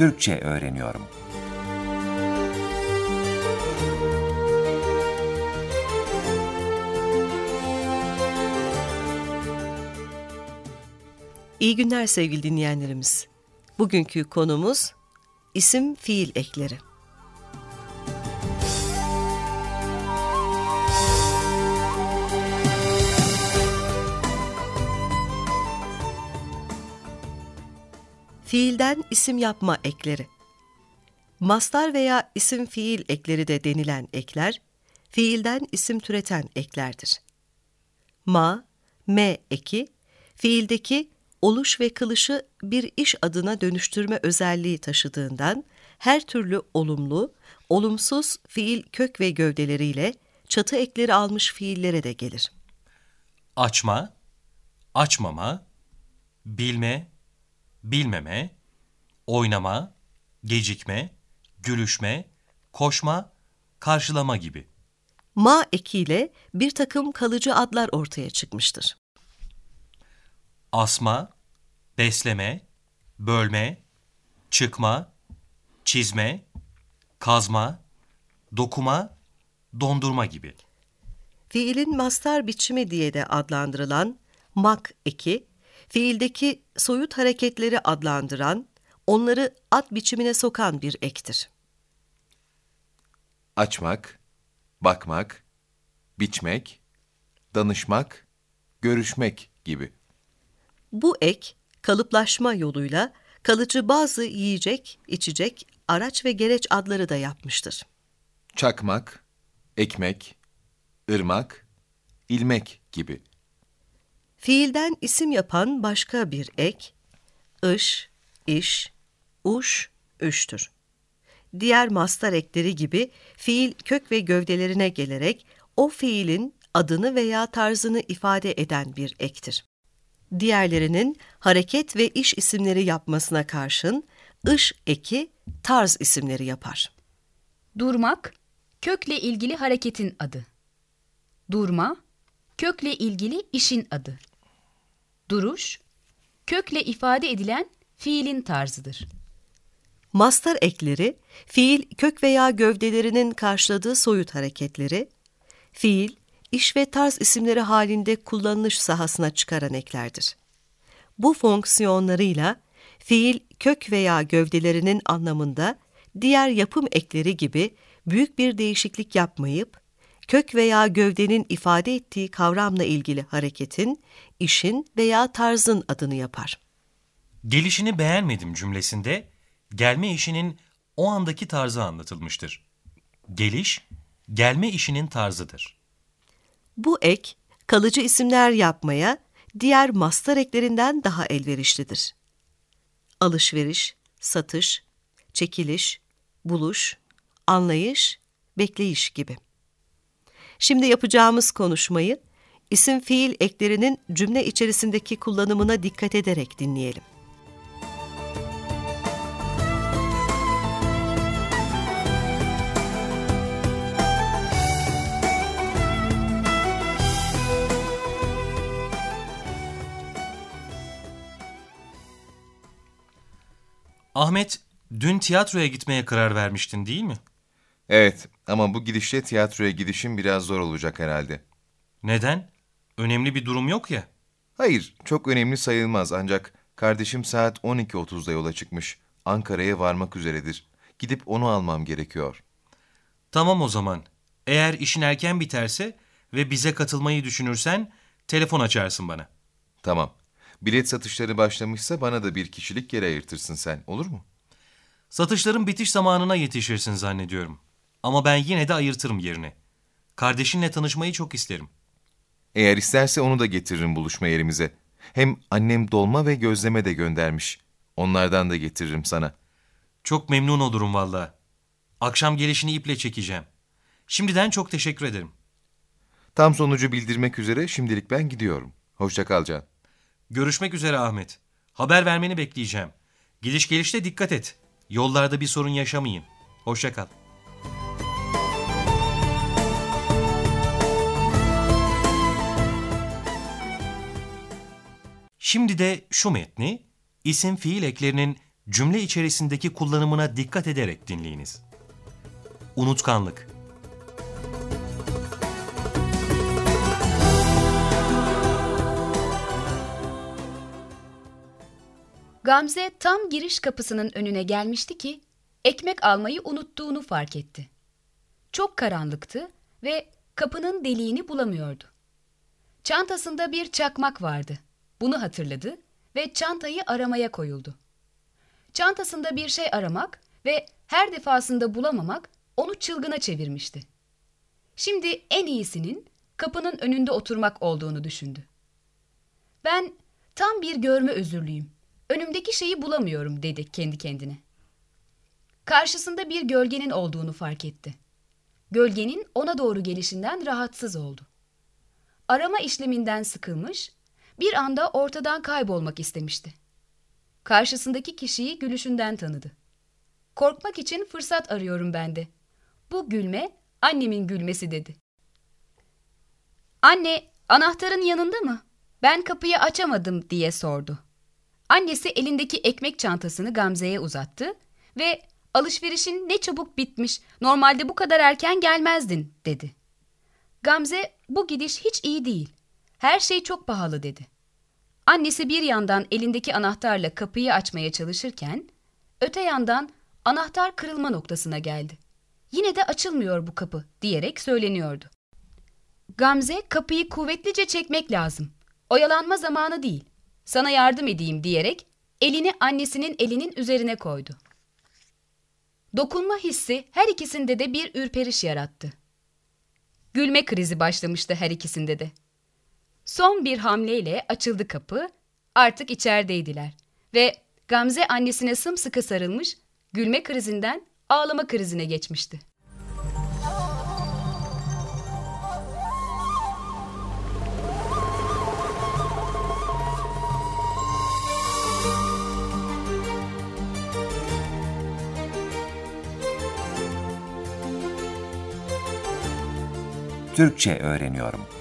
Türkçe öğreniyorum. İyi günler sevgili dinleyenlerimiz. Bugünkü konumuz isim fiil ekleri. Fiilden isim yapma ekleri. Mastar veya isim fiil ekleri de denilen ekler, fiilden isim türeten eklerdir. Ma, me eki, fiildeki oluş ve kılışı bir iş adına dönüştürme özelliği taşıdığından her türlü olumlu, olumsuz fiil kök ve gövdeleriyle çatı ekleri almış fiillere de gelir. Açma, açmama, bilme, bilmeme, oynama, gecikme, gülüşme, koşma, karşılama gibi. Ma ekiyle bir takım kalıcı adlar ortaya çıkmıştır. Asma, besleme, bölme, çıkma, çizme, kazma, dokuma, dondurma gibi. Fiilin mastar biçimi diye de adlandırılan mak eki, fiildeki soyut hareketleri adlandıran, onları ad biçimine sokan bir ektir. Açmak, bakmak, biçmek, danışmak, görüşmek gibi. Bu ek, kalıplaşma yoluyla kalıcı bazı yiyecek, içecek, araç ve gereç adları da yapmıştır. Çakmak, ekmek, ırmak, ilmek gibi. Fiilden isim yapan başka bir ek, ış, iş, uş, üştür. Diğer mastar ekleri gibi fiil kök ve gövdelerine gelerek o fiilin adını veya tarzını ifade eden bir ektir. Diğerlerinin hareket ve iş isimleri yapmasına karşın ış eki tarz isimleri yapar. Durmak, kökle ilgili hareketin adı. Durma, kökle ilgili işin adı. Duruş, kökle ifade edilen fiilin tarzıdır. Mastar ekleri, fiil kök veya gövdelerinin karşıladığı soyut hareketleri, fiil, iş ve tarz isimleri halinde kullanılış sahasına çıkaran eklerdir. Bu fonksiyonlarıyla fiil kök veya gövdelerinin anlamında diğer yapım ekleri gibi büyük bir değişiklik yapmayıp, kök veya gövdenin ifade ettiği kavramla ilgili hareketin, işin veya tarzın adını yapar. Gelişini beğenmedim cümlesinde gelme işinin o andaki tarzı anlatılmıştır. Geliş, gelme işinin tarzıdır. Bu ek, kalıcı isimler yapmaya diğer mastar eklerinden daha elverişlidir. Alışveriş, satış, çekiliş, buluş, anlayış, bekleyiş gibi. Şimdi yapacağımız konuşmayı isim fiil eklerinin cümle içerisindeki kullanımına dikkat ederek dinleyelim. Ahmet, dün tiyatroya gitmeye karar vermiştin değil mi? Evet ama bu gidişle tiyatroya gidişim biraz zor olacak herhalde. Neden? Önemli bir durum yok ya. Hayır, çok önemli sayılmaz ancak kardeşim saat 12.30'da yola çıkmış. Ankara'ya varmak üzeredir. Gidip onu almam gerekiyor. Tamam o zaman. Eğer işin erken biterse ve bize katılmayı düşünürsen telefon açarsın bana. Tamam. Bilet satışları başlamışsa bana da bir kişilik yer ayırtırsın sen, olur mu? Satışların bitiş zamanına yetişirsin zannediyorum. Ama ben yine de ayırtırım yerini. Kardeşinle tanışmayı çok isterim. Eğer isterse onu da getiririm buluşma yerimize. Hem annem dolma ve gözleme de göndermiş. Onlardan da getiririm sana. Çok memnun olurum valla. Akşam gelişini iple çekeceğim. Şimdiden çok teşekkür ederim. Tam sonucu bildirmek üzere şimdilik ben gidiyorum. Hoşça kal Can. Görüşmek üzere Ahmet. Haber vermeni bekleyeceğim. Gidiş gelişte dikkat et. Yollarda bir sorun yaşamayın. Hoşça kal. Şimdi de şu metni isim fiil eklerinin Cümle içerisindeki kullanımına dikkat ederek dinleyiniz. Unutkanlık Gamze tam giriş kapısının önüne gelmişti ki ekmek almayı unuttuğunu fark etti. Çok karanlıktı ve kapının deliğini bulamıyordu. Çantasında bir çakmak vardı. Bunu hatırladı ve çantayı aramaya koyuldu. Çantasında bir şey aramak ve her defasında bulamamak onu çılgına çevirmişti. Şimdi en iyisinin kapının önünde oturmak olduğunu düşündü. Ben tam bir görme özürlüyüm. Önümdeki şeyi bulamıyorum dedi kendi kendine. Karşısında bir gölgenin olduğunu fark etti. Gölgenin ona doğru gelişinden rahatsız oldu. Arama işleminden sıkılmış, bir anda ortadan kaybolmak istemişti. Karşısındaki kişiyi gülüşünden tanıdı. Korkmak için fırsat arıyorum ben de. Bu gülme annemin gülmesi dedi. Anne, anahtarın yanında mı? Ben kapıyı açamadım diye sordu. Annesi elindeki ekmek çantasını Gamze'ye uzattı ve alışverişin ne çabuk bitmiş, normalde bu kadar erken gelmezdin dedi. Gamze bu gidiş hiç iyi değil. Her şey çok pahalı dedi. Annesi bir yandan elindeki anahtarla kapıyı açmaya çalışırken, öte yandan anahtar kırılma noktasına geldi. Yine de açılmıyor bu kapı diyerek söyleniyordu. Gamze kapıyı kuvvetlice çekmek lazım. Oyalanma zamanı değil. Sana yardım edeyim diyerek elini annesinin elinin üzerine koydu. Dokunma hissi her ikisinde de bir ürperiş yarattı. Gülme krizi başlamıştı her ikisinde de. Son bir hamleyle açıldı kapı, artık içerideydiler ve Gamze annesine sımsıkı sarılmış, gülme krizinden ağlama krizine geçmişti. Türkçe öğreniyorum.